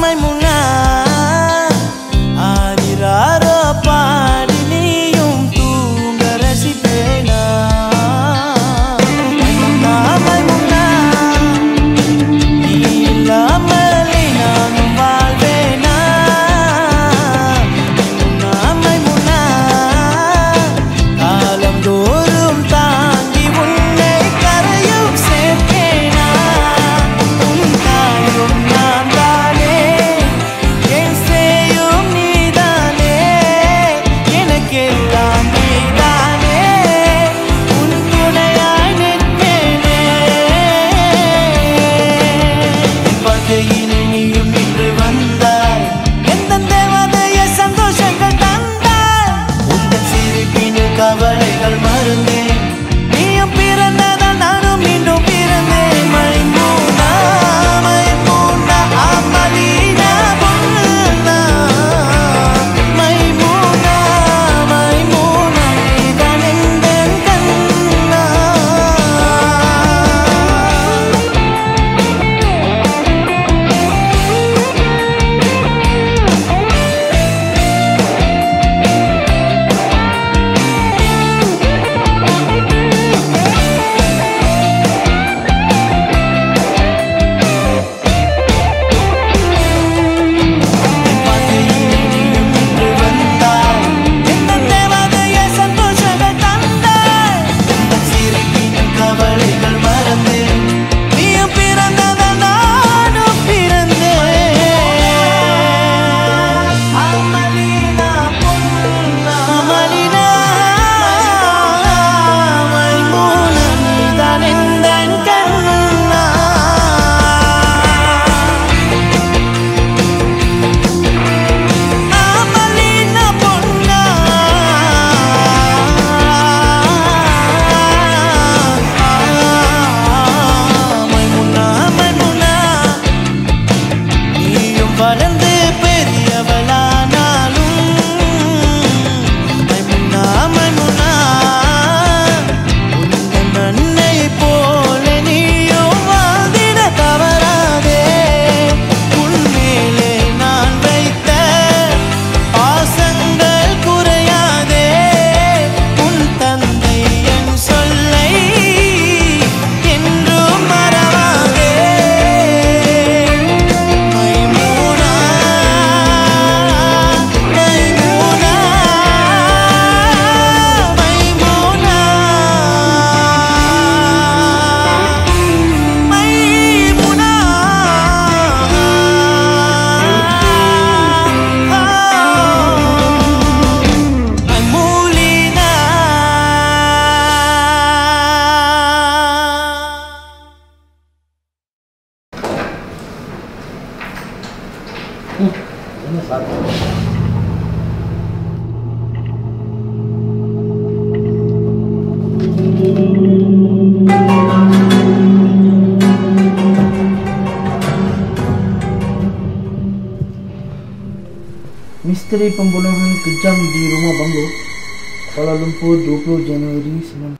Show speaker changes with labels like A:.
A: mai muna
B: Misteri pembunuhan kejam di rumah Banglo, Kuala Lumpur 20 Januari 19